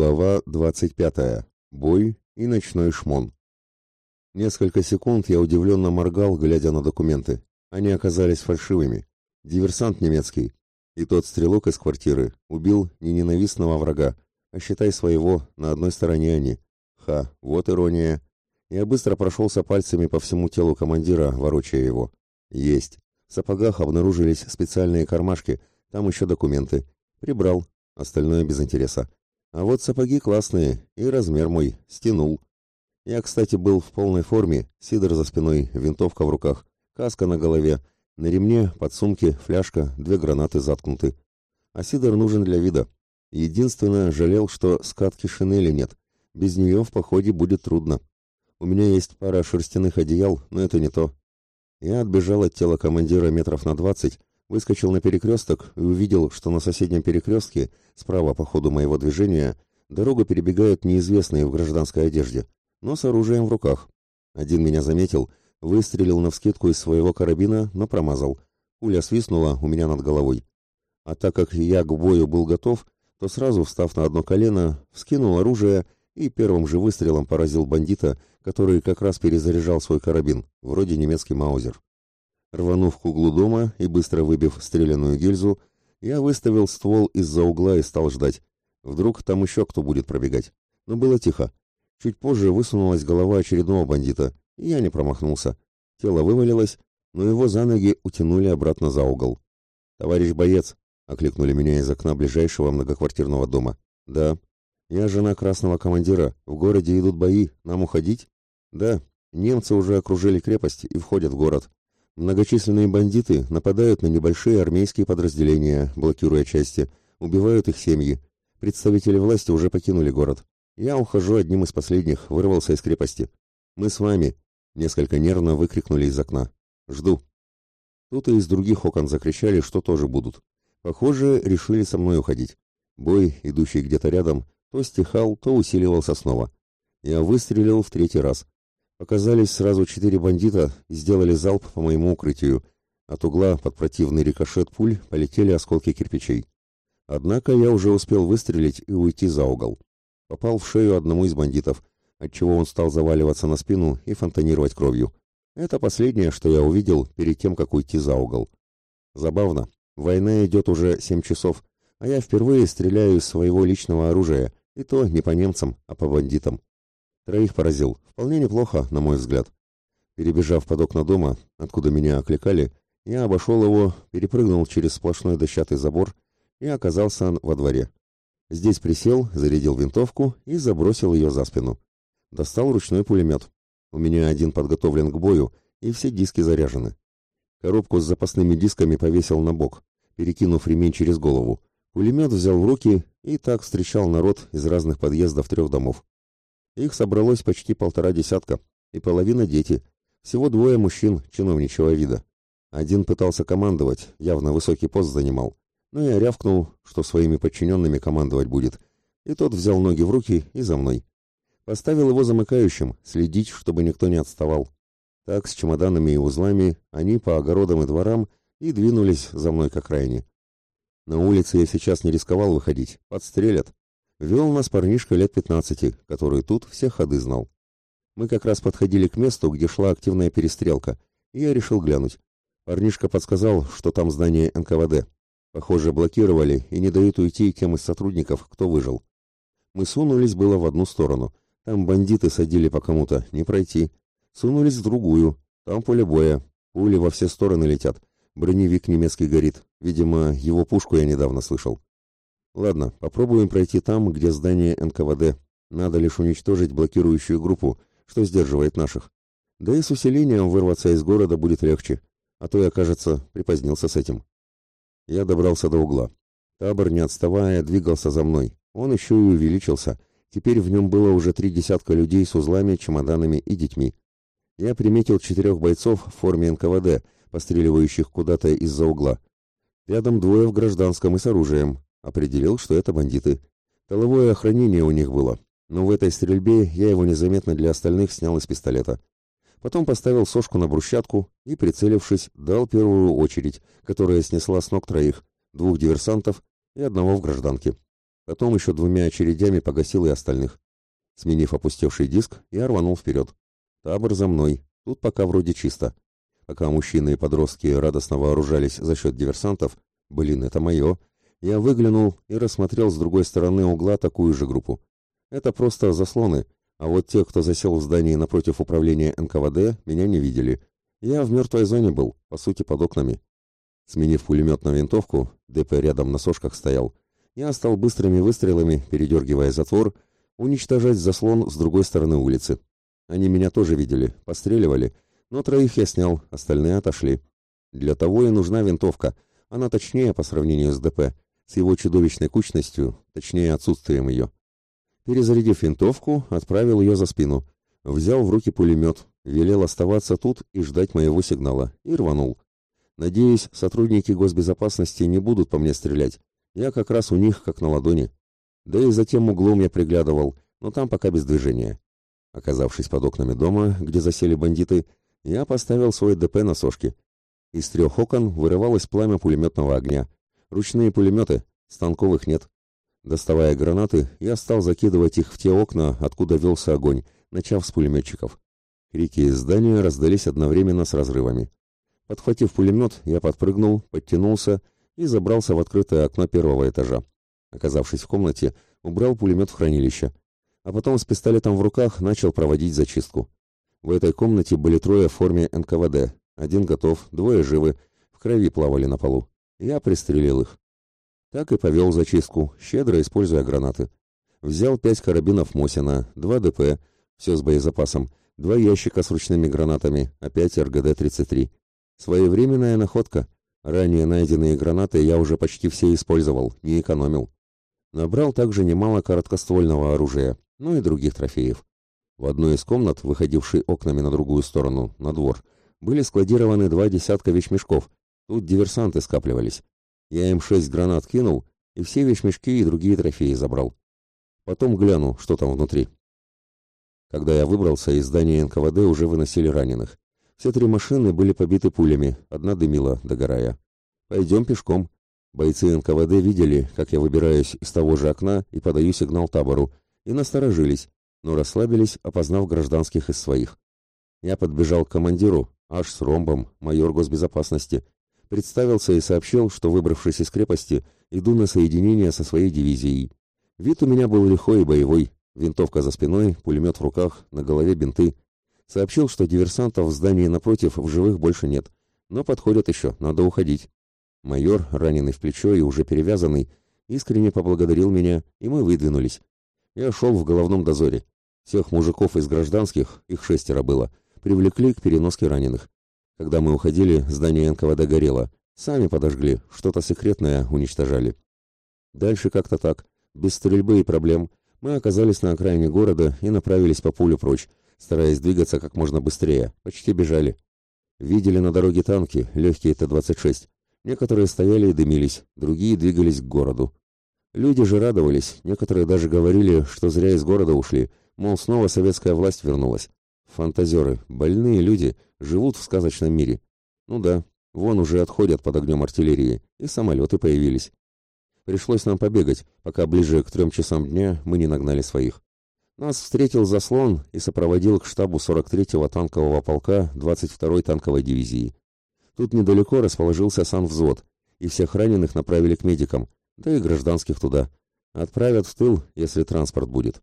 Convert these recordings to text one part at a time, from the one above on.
Глава 25. Бой и ночной шмон. Несколько секунд я удивленно моргал, глядя на документы. Они оказались фальшивыми. Диверсант немецкий. И тот стрелок из квартиры убил не ненавистного врага, а считай своего, на одной стороне они. Ха, вот ирония. Я быстро прошелся пальцами по всему телу командира, ворочая его. Есть. В сапогах обнаружились специальные кармашки, там еще документы. Прибрал. Остальное без интереса. А вот сапоги классные, и размер мой, стянул. Я, кстати, был в полной форме, сидор за спиной, винтовка в руках, каска на голове, на ремне, под сумке, фляжка, две гранаты заткнуты. А сидор нужен для вида. Единственное, жалел, что скатки шинели нет. Без нее в походе будет трудно. У меня есть пара шерстяных одеял, но это не то. Я отбежал от тела командира метров на двадцать, Выскочил на перекресток и увидел, что на соседнем перекрестке, справа по ходу моего движения, дорогу перебегают неизвестные в гражданской одежде, но с оружием в руках. Один меня заметил, выстрелил навскидку из своего карабина, но промазал. Пуля свистнула у меня над головой. А так как я к бою был готов, то сразу, встав на одно колено, вскинул оружие и первым же выстрелом поразил бандита, который как раз перезаряжал свой карабин, вроде немецкий маузер. Рванув к углу дома и быстро выбив стреляную гильзу, я выставил ствол из-за угла и стал ждать. Вдруг там еще кто будет пробегать. Но было тихо. Чуть позже высунулась голова очередного бандита, и я не промахнулся. Тело вывалилось, но его за ноги утянули обратно за угол. «Товарищ боец!» — окликнули меня из окна ближайшего многоквартирного дома. «Да». «Я жена красного командира. В городе идут бои. Нам уходить?» «Да. Немцы уже окружили крепость и входят в город. Многочисленные бандиты нападают на небольшие армейские подразделения, блокируя части, убивают их семьи. Представители власти уже покинули город. Я ухожу одним из последних, вырвался из крепости. Мы с вами, несколько нервно выкрикнули из окна. Жду. Тут и из других окон закричали, что тоже будут. Похоже, решили со мной уходить. Бой, идущий где-то рядом, то стихал, то усиливался снова. Я выстрелил в третий раз. Показались сразу четыре бандита и сделали залп по моему укрытию. От угла под противный рикошет пуль полетели осколки кирпичей. Однако я уже успел выстрелить и уйти за угол. Попал в шею одному из бандитов, отчего он стал заваливаться на спину и фонтанировать кровью. Это последнее, что я увидел перед тем, как уйти за угол. Забавно. Война идет уже семь часов, а я впервые стреляю из своего личного оружия, и то не по немцам, а по бандитам. Троих поразил. Вполне неплохо, на мой взгляд. Перебежав под окна дома, откуда меня окликали, я обошел его, перепрыгнул через сплошной дощатый забор и оказался во дворе. Здесь присел, зарядил винтовку и забросил ее за спину. Достал ручной пулемет. У меня один подготовлен к бою, и все диски заряжены. Коробку с запасными дисками повесил на бок, перекинув ремень через голову. Пулемет взял в руки и так встречал народ из разных подъездов трех домов. Их собралось почти полтора десятка, и половина дети. Всего двое мужчин чиновничьего вида. Один пытался командовать, явно высокий пост занимал. Но я рявкнул, что своими подчиненными командовать будет. И тот взял ноги в руки и за мной. Поставил его замыкающим, следить, чтобы никто не отставал. Так, с чемоданами и узлами, они по огородам и дворам и двинулись за мной к окраине. На улице я сейчас не рисковал выходить, подстрелят. Вел нас парнишка лет пятнадцати, который тут все ходы знал. Мы как раз подходили к месту, где шла активная перестрелка, и я решил глянуть. Парнишка подсказал, что там здание НКВД. Похоже, блокировали и не дают уйти кем из сотрудников, кто выжил. Мы сунулись было в одну сторону. Там бандиты садили по кому-то, не пройти. Сунулись в другую. Там поле боя. Пули во все стороны летят. Броневик немецкий горит. Видимо, его пушку я недавно слышал. Ладно, попробуем пройти там, где здание НКВД. Надо лишь уничтожить блокирующую группу, что сдерживает наших. Да и с усилением вырваться из города будет легче, а то я, кажется, припозднился с этим. Я добрался до угла. Табор, не отставая, двигался за мной. Он еще и увеличился. Теперь в нем было уже три десятка людей с узлами, чемоданами и детьми. Я приметил четырех бойцов в форме НКВД, постреливающих куда-то из-за угла. Рядом двое в гражданском и с оружием, Определил, что это бандиты. Толовое охранение у них было, но в этой стрельбе я его незаметно для остальных снял из пистолета. Потом поставил сошку на брусчатку и, прицелившись, дал первую очередь, которая снесла с ног троих, двух диверсантов и одного в гражданке. Потом еще двумя очередями погасил и остальных. Сменив опустевший диск, я рванул вперед. Табор за мной. Тут пока вроде чисто. Пока мужчины и подростки радостно вооружались за счет диверсантов, блин, это мое, я выглянул и рассмотрел с другой стороны угла такую же группу. Это просто заслоны, а вот те, кто засел в здании напротив управления НКВД, меня не видели. Я в мертвой зоне был, по сути, под окнами. Сменив пулемет на винтовку, ДП рядом на сошках стоял, я стал быстрыми выстрелами, передергивая затвор, уничтожать заслон с другой стороны улицы. Они меня тоже видели, постреливали, но троих я снял, остальные отошли. Для того и нужна винтовка. Она точнее по сравнению с ДП, с его чудовищной кучностью, точнее отсутствием ее. Перезарядив винтовку, отправил ее за спину. Взял в руки пулемет, велел оставаться тут и ждать моего сигнала, и рванул. Надеюсь, сотрудники госбезопасности не будут по мне стрелять. Я как раз у них как на ладони. Да и за тем углом я приглядывал, но там пока без движения. Оказавшись под окнами дома, где засели бандиты, я поставил свой ДП на сошке. Из трех окон вырывалось пламя пулеметного огня. Ручные пулеметы, станковых нет. Доставая гранаты, я стал закидывать их в те окна, откуда велся огонь, начав с пулеметчиков. Крики из здания раздались одновременно с разрывами. Подхватив пулемет, я подпрыгнул, подтянулся и забрался в открытое окно первого этажа. Оказавшись в комнате, убрал пулемет в хранилище, а потом с пистолетом в руках начал проводить зачистку. В этой комнате были трое в форме НКВД, один готов, двое живы, в крови плавали на полу. Я пристрелил их. Так и повел зачистку, щедро используя гранаты. Взял пять карабинов Мосина, два ДП, все с боезапасом, два ящика с ручными гранатами, опять РГД-33. Своевременная находка. Ранее найденные гранаты я уже почти все использовал, не экономил. Набрал также немало короткоствольного оружия, ну и других трофеев. В одной из комнат, выходившей окнами на другую сторону, на двор, были складированы два десятка вещмешков. Тут диверсанты скапливались. Я им шесть гранат кинул, и все вещмешки и другие трофеи забрал. Потом гляну, что там внутри. Когда я выбрался, из здания НКВД уже выносили раненых. Все три машины были побиты пулями, одна дымила, догорая. Пойдем пешком. Бойцы НКВД видели, как я выбираюсь из того же окна и подаю сигнал табору, и насторожились, но расслабились, опознав гражданских из своих. Я подбежал к командиру, аж с ромбом, майор госбезопасности, представился и сообщил, что, выбравшись из крепости, иду на соединение со своей дивизией. Вид у меня был лихой и боевой, винтовка за спиной, пулемет в руках, на голове бинты. Сообщил, что диверсантов в здании напротив в живых больше нет, но подходят еще, надо уходить. Майор, раненый в плечо и уже перевязанный, искренне поблагодарил меня, и мы выдвинулись. Я шел в головном дозоре. Всех мужиков из гражданских, их шестеро было, привлекли к переноске раненых. Когда мы уходили, здание НКВД горело. Сами подожгли, что-то секретное уничтожали. Дальше как-то так, без стрельбы и проблем, мы оказались на окраине города и направились по полю прочь, стараясь двигаться как можно быстрее, почти бежали. Видели на дороге танки, легкие Т-26. Некоторые стояли и дымились, другие двигались к городу. Люди же радовались, некоторые даже говорили, что зря из города ушли, мол, снова советская власть вернулась. Фантазеры, больные люди, живут в сказочном мире. Ну да, вон уже отходят под огнем артиллерии, и самолеты появились. Пришлось нам побегать, пока ближе к трем часам дня мы не нагнали своих. Нас встретил заслон и сопроводил к штабу 43-го танкового полка 22-й танковой дивизии. Тут недалеко расположился санвзвод, и всех раненых направили к медикам, да и гражданских туда. Отправят в тыл, если транспорт будет.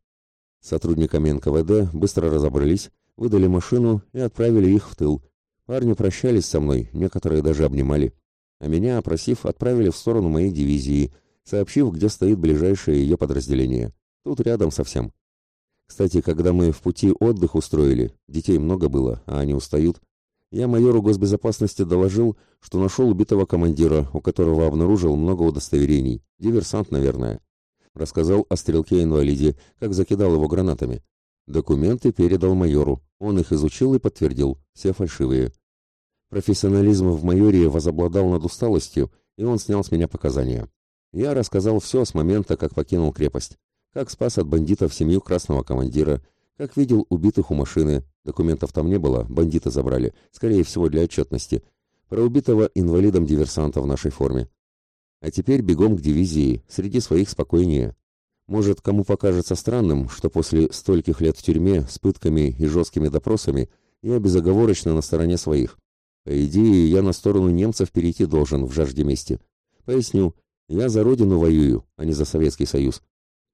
Сотрудниками НКВД быстро разобрались, выдали машину и отправили их в тыл. Парни прощались со мной, некоторые даже обнимали. А меня, опросив, отправили в сторону моей дивизии, сообщив, где стоит ближайшее ее подразделение. Тут рядом совсем. Кстати, когда мы в пути отдых устроили, детей много было, а они устают, я майору госбезопасности доложил, что нашел убитого командира, у которого обнаружил много удостоверений. Диверсант, наверное. Рассказал о стрелке-инвалиде, как закидал его гранатами. Документы передал майору. Он их изучил и подтвердил. Все фальшивые. Профессионализм в майоре возобладал над усталостью, и он снял с меня показания. Я рассказал все с момента, как покинул крепость. Как спас от бандитов семью красного командира, как видел убитых у машины, документов там не было, бандиты забрали, скорее всего для отчетности, про убитого инвалидом-диверсанта в нашей форме. А теперь бегом к дивизии, среди своих спокойнее. Может, кому покажется странным, что после стольких лет в тюрьме с пытками и жесткими допросами я безоговорочно на стороне своих. По идее, я на сторону немцев перейти должен в жажде мести. Поясню, я за родину воюю, а не за Советский Союз.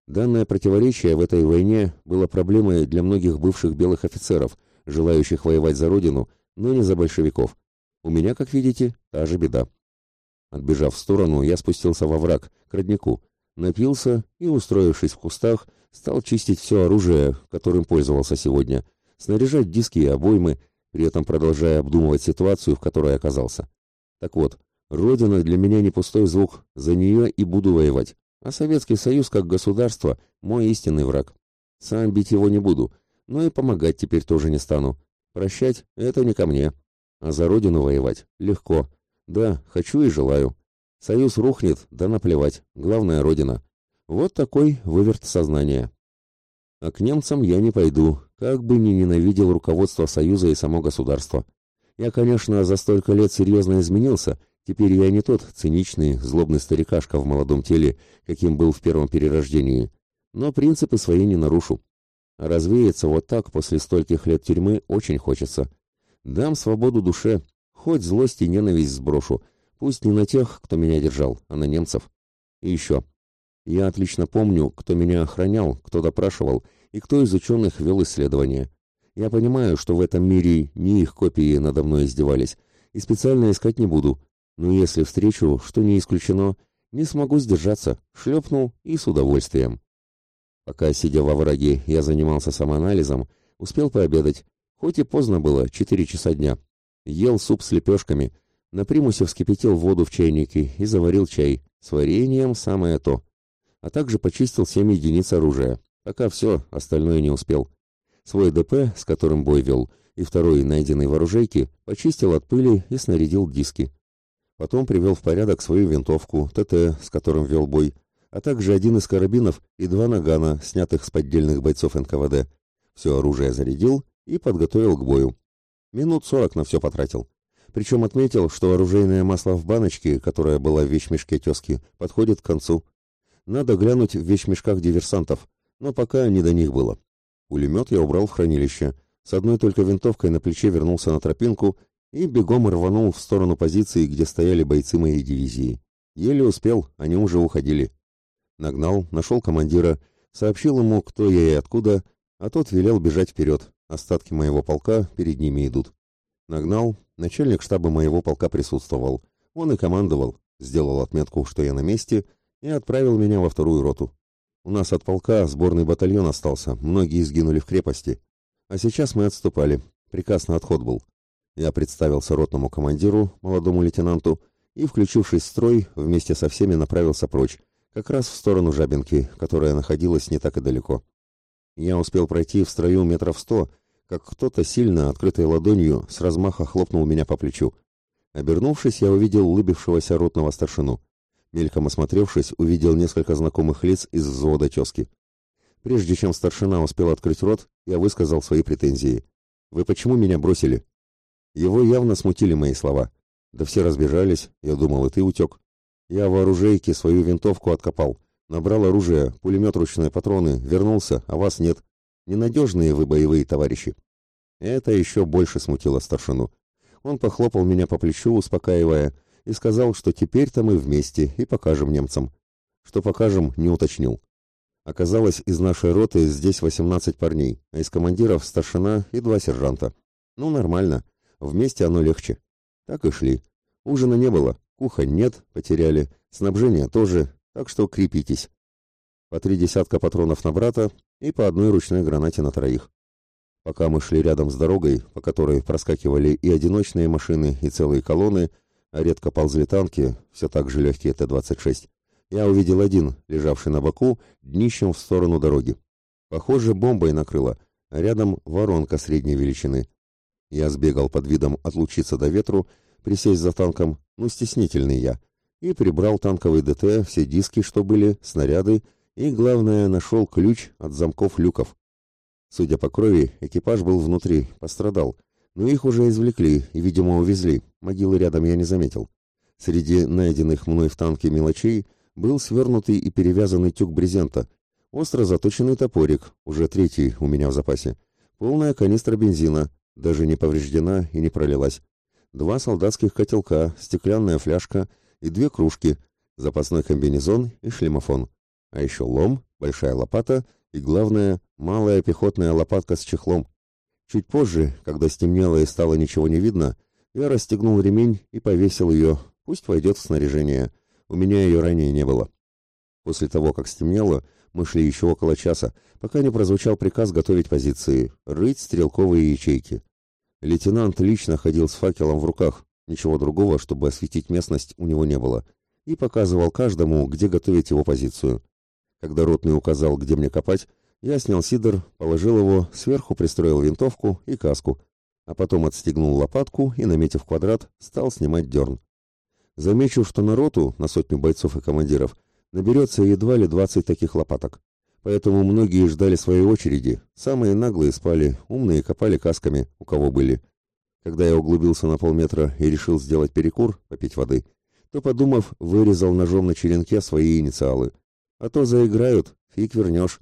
Данное противоречие в этой войне было проблемой для многих бывших белых офицеров, желающих воевать за родину, но не за большевиков. У меня, как видите, та же беда. Отбежав в сторону, я спустился во враг, к роднику, напился и, устроившись в кустах, стал чистить все оружие, которым пользовался сегодня, снаряжать диски и обоймы, при этом продолжая обдумывать ситуацию, в которой оказался. Так вот, Родина для меня не пустой звук, за нее и буду воевать. А Советский Союз как государство – мой истинный враг. Сам бить его не буду, но и помогать теперь тоже не стану. Прощать – это не ко мне. А за Родину воевать – легко. Да, хочу и желаю. Союз рухнет, да наплевать. Главное – Родина. Вот такой выверт сознания. А к немцам я не пойду, как бы ни ненавидел руководство Союза и само государство. Я, конечно, за столько лет серьезно изменился – Теперь я не тот циничный, злобный старикашка в молодом теле, каким был в первом перерождении, но принципы свои не нарушу. А развеяться вот так после стольких лет тюрьмы очень хочется. Дам свободу душе, хоть злость и ненависть сброшу, пусть не на тех, кто меня держал, а на немцев. И еще. Я отлично помню, кто меня охранял, кто допрашивал и кто из ученых вел исследования. Я понимаю, что в этом мире не их копии надо мной издевались, и специально искать не буду, но если встречу, что не исключено, не смогу сдержаться, шлепнул и с удовольствием. Пока, сидя во враге, я занимался самоанализом, успел пообедать, хоть и поздно было, четыре часа дня. Ел суп с лепешками, на примусе вскипятил воду в чайнике и заварил чай, с вареньем самое то. А также почистил семь единиц оружия, пока все, остальное не успел. Свой ДП, с которым бой вел, и второй, найденный в оружейке, почистил от пыли и снарядил диски. Потом привел в порядок свою винтовку, ТТ, с которым вел бой, а также один из карабинов и два нагана, снятых с поддельных бойцов НКВД. Все оружие зарядил и подготовил к бою. Минут сорок на все потратил. Причем отметил, что оружейное масло в баночке, которое было в вещмешке тезки, подходит к концу. Надо глянуть в вещмешках диверсантов, но пока не до них было. Пулемет я убрал в хранилище. С одной только винтовкой на плече вернулся на тропинку и бегом рванул в сторону позиции, где стояли бойцы моей дивизии. Еле успел, они уже уходили. Нагнал, нашел командира, сообщил ему, кто я и откуда, а тот велел бежать вперед. Остатки моего полка перед ними идут. Нагнал, начальник штаба моего полка присутствовал. Он и командовал, сделал отметку, что я на месте, и отправил меня во вторую роту. У нас от полка сборный батальон остался, многие сгинули в крепости. А сейчас мы отступали, приказ на отход был. Я представился ротному командиру, молодому лейтенанту, и, включившись в строй, вместе со всеми направился прочь, как раз в сторону Жабинки, которая находилась не так и далеко. Я успел пройти в строю метров сто, как кто-то сильно, открытой ладонью, с размаха хлопнул меня по плечу. Обернувшись, я увидел улыбившегося ротного старшину. Мельком осмотревшись, увидел несколько знакомых лиц из взвода тезки. Прежде чем старшина успел открыть рот, я высказал свои претензии. «Вы почему меня бросили?» Его явно смутили мои слова. Да все разбежались, я думал, и ты утек. Я в оружейке свою винтовку откопал. Набрал оружие, пулемет ручные патроны, вернулся, а вас нет. Ненадежные вы боевые товарищи. Это еще больше смутило старшину. Он похлопал меня по плечу, успокаивая, и сказал, что теперь-то мы вместе и покажем немцам. Что покажем, не уточнил. Оказалось, из нашей роты здесь 18 парней, а из командиров старшина и два сержанта. Ну, нормально. Вместе оно легче. Так и шли. Ужина не было, кухонь нет, потеряли, снабжение тоже, так что крепитесь. По три десятка патронов на брата и по одной ручной гранате на троих. Пока мы шли рядом с дорогой, по которой проскакивали и одиночные машины, и целые колонны, а редко ползли танки, все так же легкие Т-26, я увидел один, лежавший на боку, днищем в сторону дороги. Похоже, бомбой накрыло, а рядом воронка средней величины. Я сбегал под видом отлучиться до ветру, присесть за танком, ну, стеснительный я, и прибрал танковый ДТ, все диски, что были, снаряды, и, главное, нашел ключ от замков люков. Судя по крови, экипаж был внутри, пострадал, но их уже извлекли и, видимо, увезли, могилы рядом я не заметил. Среди найденных мной в танке мелочей был свернутый и перевязанный тюк брезента. остро заточенный топорик, уже третий у меня в запасе, полная канистра бензина, даже не повреждена и не пролилась, два солдатских котелка, стеклянная фляжка и две кружки, запасной комбинезон и шлемофон, а еще лом, большая лопата и, главное, малая пехотная лопатка с чехлом. Чуть позже, когда стемнело и стало ничего не видно, я расстегнул ремень и повесил ее, пусть войдет в снаряжение. У меня ее ранее не было. После того, как стемнело, мы шли еще около часа, пока не прозвучал приказ готовить позиции, рыть стрелковые ячейки. Лейтенант лично ходил с факелом в руках, ничего другого, чтобы осветить местность, у него не было, и показывал каждому, где готовить его позицию. Когда ротный указал, где мне копать, я снял сидор, положил его, сверху пристроил винтовку и каску, а потом отстегнул лопатку и, наметив квадрат, стал снимать дерн. Замечу, что на роту, на сотню бойцов и командиров, наберется едва ли двадцать таких лопаток. Поэтому многие ждали своей очереди, самые наглые спали, умные копали касками, у кого были. Когда я углубился на полметра и решил сделать перекур, попить воды, то, подумав, вырезал ножом на черенке свои инициалы. А то заиграют, фиг вернешь.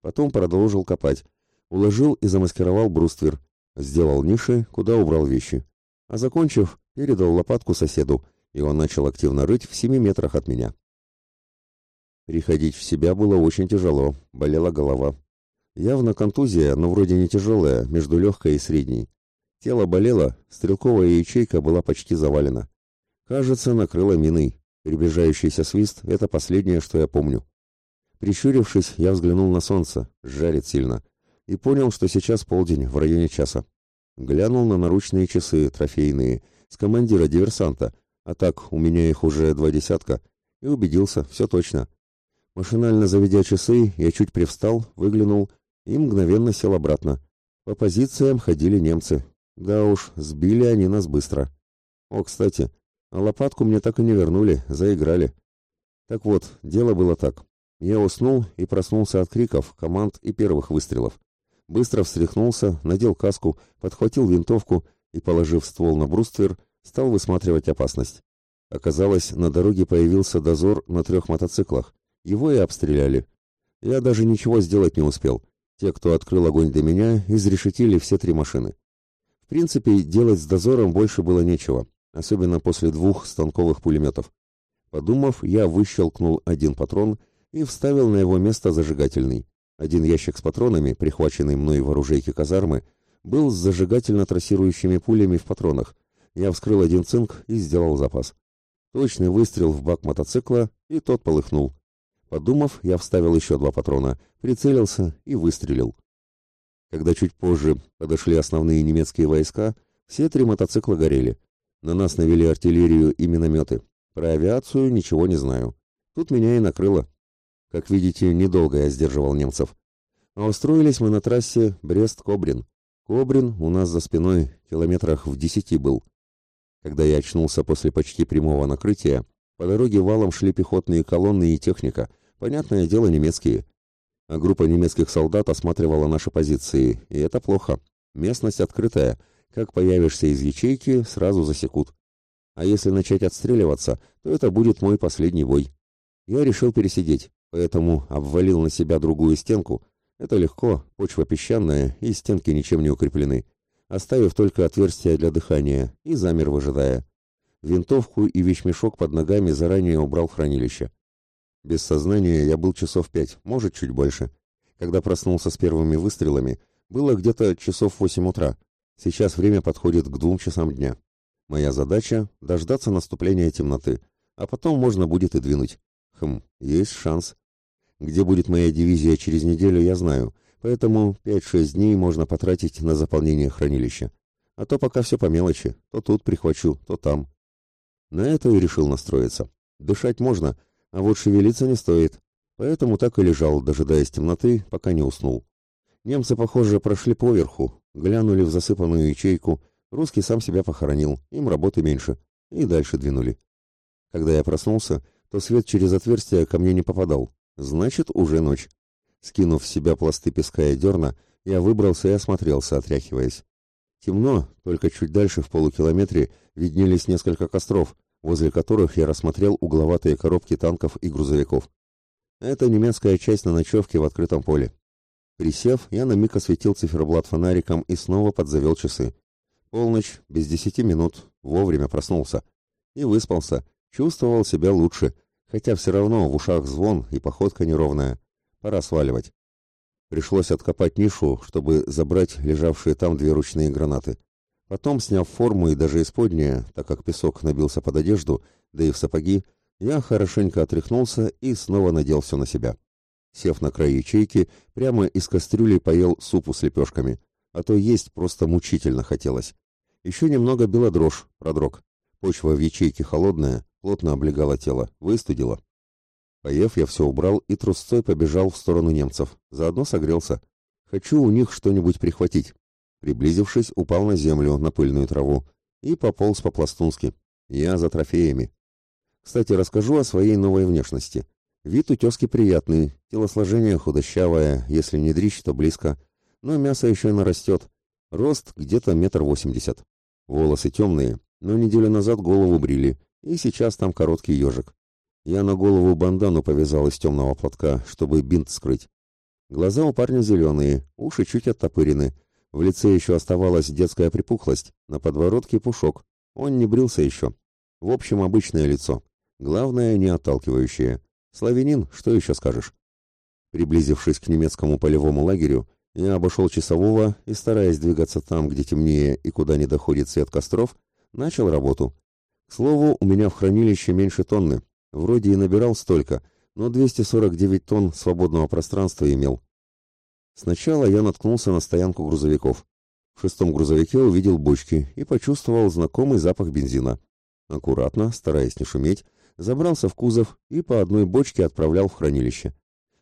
Потом продолжил копать. Уложил и замаскировал бруствер. Сделал ниши, куда убрал вещи. А закончив, передал лопатку соседу, и он начал активно рыть в семи метрах от меня. Приходить в себя было очень тяжело, болела голова. Явно контузия, но вроде не тяжелая, между легкой и средней. Тело болело, стрелковая ячейка была почти завалена. Кажется, накрыла миной. Приближающийся свист — это последнее, что я помню. Прищурившись, я взглянул на солнце, жарит сильно, и понял, что сейчас полдень, в районе часа. Глянул на наручные часы, трофейные, с командира диверсанта, а так у меня их уже два десятка, и убедился, все точно. Машинально заведя часы, я чуть привстал, выглянул и мгновенно сел обратно. По позициям ходили немцы. Да уж, сбили они нас быстро. О, кстати, а лопатку мне так и не вернули, заиграли. Так вот, дело было так. Я уснул и проснулся от криков, команд и первых выстрелов. Быстро встряхнулся, надел каску, подхватил винтовку и, положив ствол на бруствер, стал высматривать опасность. Оказалось, на дороге появился дозор на трех мотоциклах. Его и обстреляли. Я даже ничего сделать не успел. Те, кто открыл огонь до меня, изрешетили все три машины. В принципе, делать с дозором больше было нечего, особенно после двух станковых пулеметов. Подумав, я выщелкнул один патрон и вставил на его место зажигательный. Один ящик с патронами, прихваченный мной в оружейке казармы, был с зажигательно-трассирующими пулями в патронах. Я вскрыл один цинк и сделал запас. Точный выстрел в бак мотоцикла, и тот полыхнул. Подумав, я вставил еще два патрона, прицелился и выстрелил. Когда чуть позже подошли основные немецкие войска, все три мотоцикла горели. На нас навели артиллерию и минометы. Про авиацию ничего не знаю. Тут меня и накрыло. Как видите, недолго я сдерживал немцев. А устроились мы на трассе Брест-Кобрин. Кобрин у нас за спиной, километрах в десяти был. Когда я очнулся после почти прямого накрытия, по дороге валом шли пехотные колонны и техника, понятное дело, немецкие. А группа немецких солдат осматривала наши позиции, и это плохо. Местность открытая, как появишься из ячейки, сразу засекут. А если начать отстреливаться, то это будет мой последний бой. Я решил пересидеть поэтому обвалил на себя другую стенку. Это легко, почва песчаная, и стенки ничем не укреплены, оставив только отверстие для дыхания, и замер, выжидая. Винтовку и вещмешок под ногами заранее убрал в хранилище. Без сознания я был часов пять, может, чуть больше. Когда проснулся с первыми выстрелами, было где-то часов восемь утра. Сейчас время подходит к двум часам дня. Моя задача — дождаться наступления темноты, а потом можно будет и двинуть. Хм, есть шанс. Где будет моя дивизия через неделю, я знаю, поэтому 5-6 дней можно потратить на заполнение хранилища. А то пока все по мелочи, то тут прихвачу, то там. На это и решил настроиться. Дышать можно, а вот шевелиться не стоит. Поэтому так и лежал, дожидаясь темноты, пока не уснул. Немцы, похоже, прошли поверху, глянули в засыпанную ячейку, русский сам себя похоронил, им работы меньше, и дальше двинули. Когда я проснулся, то свет через отверстие ко мне не попадал. Значит, уже ночь. Скинув с себя пласты песка и дерна, я выбрался и осмотрелся, отряхиваясь. Темно, только чуть дальше, в полукилометре, виднелись несколько костров, возле которых я рассмотрел угловатые коробки танков и грузовиков. Это немецкая часть на ночевке в открытом поле. Присев, я на миг осветил циферблат фонариком и снова подзавел часы. Полночь, без десяти минут, вовремя проснулся. И выспался, чувствовал себя лучше, хотя все равно в ушах звон и походка неровная. Пора сваливать. Пришлось откопать нишу, чтобы забрать лежавшие там две ручные гранаты. Потом, сняв форму и даже исподнее, так как песок набился под одежду, да и в сапоги, я хорошенько отряхнулся и снова надел все на себя. Сев на край ячейки, прямо из кастрюли поел супу с лепешками, а то есть просто мучительно хотелось. Еще немного дрожь, продрог. Почва в ячейке холодная, плотно облегала тело, выстудила. Поев, я все убрал и трусцой побежал в сторону немцев. Заодно согрелся. Хочу у них что-нибудь прихватить. Приблизившись, упал на землю, на пыльную траву, и пополз по-пластунски. Я за трофеями. Кстати, расскажу о своей новой внешности. Вид у тезки приятный, телосложение худощавое, если не дрищ, то близко, но мясо еще нарастет. Рост где-то метр восемьдесят. Волосы темные, но неделю назад голову брили, и сейчас там короткий ежик. Я на голову бандану повязал из темного платка, чтобы бинт скрыть. Глаза у парня зеленые, уши чуть оттопырены. В лице еще оставалась детская припухлость, на подворотке пушок. Он не брился еще. В общем, обычное лицо. Главное, не отталкивающее. Славянин, что еще скажешь? Приблизившись к немецкому полевому лагерю, я обошел часового и, стараясь двигаться там, где темнее и куда не доходит свет костров, начал работу. К слову, у меня в хранилище меньше тонны. Вроде и набирал столько, но 249 тонн свободного пространства имел. Сначала я наткнулся на стоянку грузовиков. В шестом грузовике увидел бочки и почувствовал знакомый запах бензина. Аккуратно, стараясь не шуметь, забрался в кузов и по одной бочке отправлял в хранилище.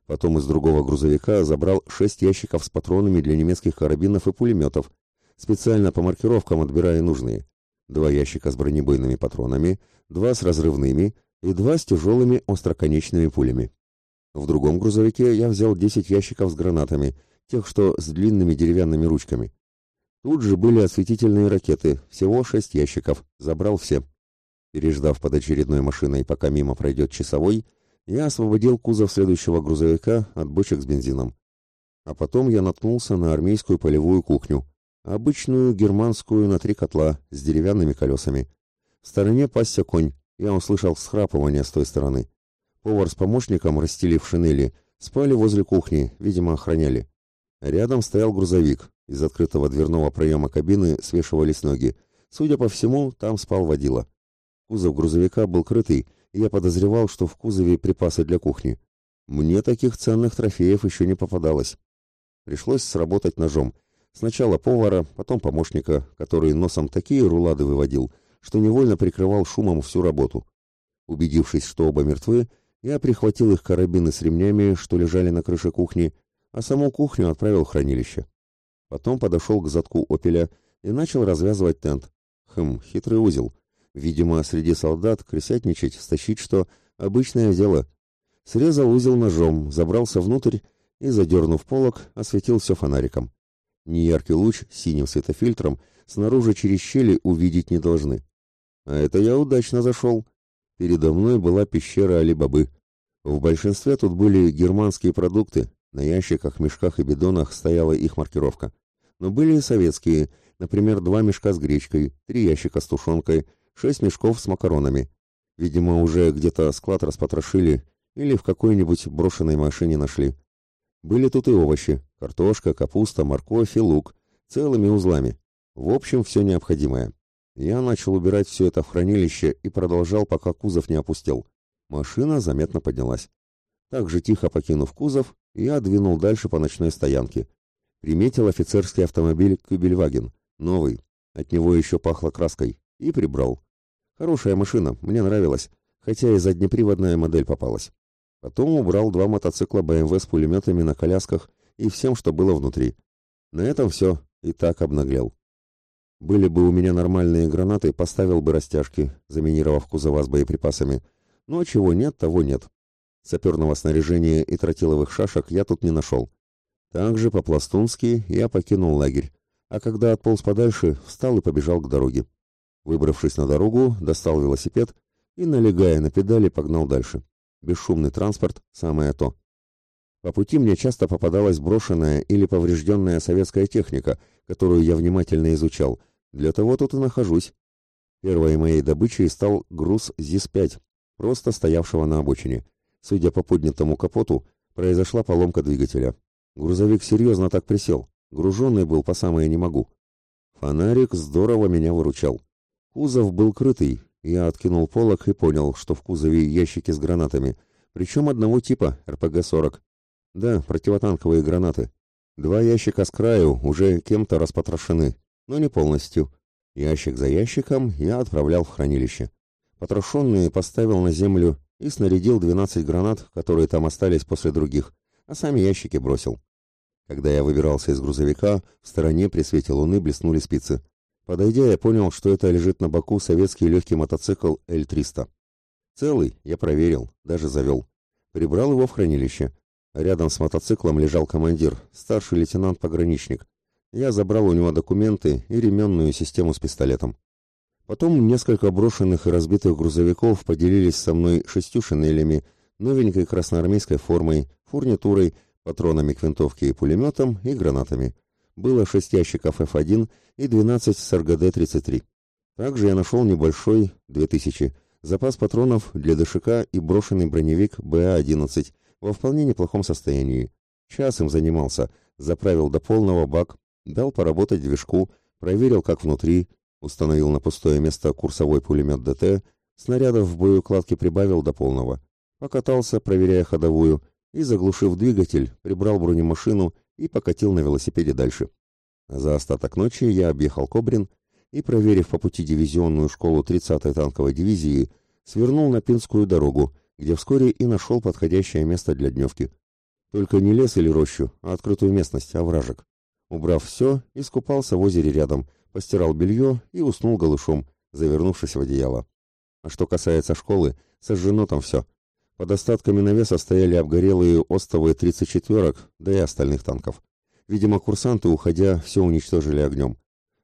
Потом из другого грузовика забрал шесть ящиков с патронами для немецких карабинов и пулеметов, специально по маркировкам отбирая нужные. Два ящика с бронебойными патронами, два с разрывными и два с тяжелыми остроконечными пулями. В другом грузовике я взял 10 ящиков с гранатами, тех, что с длинными деревянными ручками. Тут же были осветительные ракеты, всего 6 ящиков, забрал все. Переждав под очередной машиной, пока мимо пройдет часовой, я освободил кузов следующего грузовика от бочек с бензином. А потом я наткнулся на армейскую полевую кухню, обычную германскую на три котла с деревянными колесами. В стороне пасся конь, я услышал схрапывание с той стороны. Повар с помощником, расстелив шинели, спали возле кухни, видимо, охраняли. Рядом стоял грузовик. Из открытого дверного проема кабины свешивались ноги. Судя по всему, там спал водила. Кузов грузовика был крытый, я подозревал, что в кузове припасы для кухни. Мне таких ценных трофеев еще не попадалось. Пришлось сработать ножом. Сначала повара, потом помощника, который носом такие рулады выводил, что невольно прикрывал шумом всю работу. Убедившись, что оба мертвы, я прихватил их карабины с ремнями, что лежали на крыше кухни, а саму кухню отправил в хранилище. Потом подошел к задку опеля и начал развязывать тент. Хм, хитрый узел. Видимо, среди солдат крысятничать, стащить что — обычное дело. Срезал узел ножом, забрался внутрь и, задернув полок, осветил все фонариком. Неяркий луч с синим светофильтром снаружи через щели увидеть не должны. А это я удачно зашел. Передо мной была пещера Али-Бабы. В большинстве тут были германские продукты, на ящиках, мешках и бидонах стояла их маркировка. Но были и советские, например, два мешка с гречкой, три ящика с тушенкой, шесть мешков с макаронами. Видимо, уже где-то склад распотрошили или в какой-нибудь брошенной машине нашли. Были тут и овощи, картошка, капуста, морковь и лук, целыми узлами. В общем, все необходимое. Я начал убирать все это в хранилище и продолжал, пока кузов не опустел. Машина заметно поднялась. Так же тихо покинув кузов, я двинул дальше по ночной стоянке. Приметил офицерский автомобиль «Кюбельваген», новый, от него еще пахло краской, и прибрал. Хорошая машина, мне нравилась, хотя и заднеприводная модель попалась. Потом убрал два мотоцикла BMW с пулеметами на колясках и всем, что было внутри. На этом все, и так обнаглел. Были бы у меня нормальные гранаты, поставил бы растяжки, заминировав кузова с боеприпасами. Но чего нет, того нет. Саперного снаряжения и тротиловых шашек я тут не нашел. Также по-пластунски я покинул лагерь, а когда отполз подальше, встал и побежал к дороге. Выбравшись на дорогу, достал велосипед и, налегая на педали, погнал дальше. Бесшумный транспорт – самое то. По пути мне часто попадалась брошенная или поврежденная советская техника, которую я внимательно изучал. Для того тут и нахожусь. Первой моей добычей стал груз ЗИС-5, просто стоявшего на обочине. Судя по поднятому капоту, произошла поломка двигателя. Грузовик серьезно так присел. Груженный был по самое не могу. Фонарик здорово меня выручал. Кузов был крытый, я откинул полок и понял, что в кузове ящики с гранатами, причем одного типа, РПГ-40. Да, противотанковые гранаты. Два ящика с краю уже кем-то распотрошены, но не полностью. Ящик за ящиком я отправлял в хранилище. Потрошенные поставил на землю и снарядил 12 гранат, которые там остались после других, а сами ящики бросил. Когда я выбирался из грузовика, в стороне при свете луны блеснули спицы. Подойдя, я понял, что это лежит на боку советский легкий мотоцикл Л-300. Целый, я проверил, даже завел. Прибрал его в хранилище. Рядом с мотоциклом лежал командир, старший лейтенант-пограничник. Я забрал у него документы и ременную систему с пистолетом. Потом несколько брошенных и разбитых грузовиков поделились со мной шестью шинелями, новенькой красноармейской формой, фурнитурой, патронами к винтовке и пулеметом и гранатами. Было шесть ящиков F1 и 12 с РГД-33. Также я нашел небольшой, 2000, запас патронов для ДШК и брошенный броневик БА-11 во вполне неплохом состоянии. Час им занимался, заправил до полного бак, дал поработать движку, проверил, как внутри, установил на пустое место курсовой пулемет ДТ, снарядов в боеукладке прибавил до полного. Покатался, проверяя ходовую, и, заглушив двигатель, прибрал бронемашину и покатил на велосипеде дальше. За остаток ночи я объехал Кобрин и, проверив по пути дивизионную школу 30-й танковой дивизии, свернул на Пинскую дорогу, где вскоре и нашел подходящее место для дневки. Только не лес или рощу, а открытую местность, овражек. Убрав все, искупался в озере рядом, постирал белье и уснул голышом, завернувшись в одеяло. А что касается школы, сожжено там все. Под остатками навеса стояли обгорелые остовые 34-ок, да и остальных танков. Видимо, курсанты, уходя, все уничтожили огнем.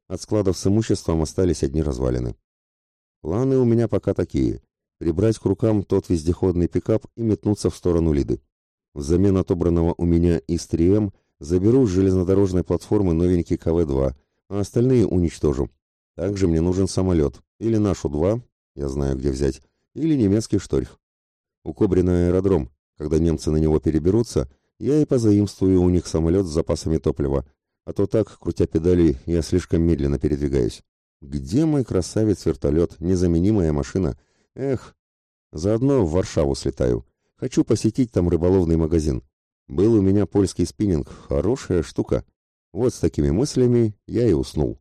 От складов с имуществом остались одни развалины. Планы у меня пока такие. Прибрать к рукам тот вездеходный пикап и метнуться в сторону Лиды. Взамен отобранного у меня ИС-3М заберу с железнодорожной платформы новенький КВ-2, а остальные уничтожу. Также мне нужен самолет. Или нашу 2, я знаю где взять, или немецкий шторх. У Кобрина аэродром. Когда немцы на него переберутся, я и позаимствую у них самолет с запасами топлива, а то так, крутя педали, я слишком медленно передвигаюсь. Где мой красавец-вертолет, незаменимая машина? Эх, заодно в Варшаву слетаю. Хочу посетить там рыболовный магазин. Был у меня польский спиннинг, хорошая штука. Вот с такими мыслями я и уснул.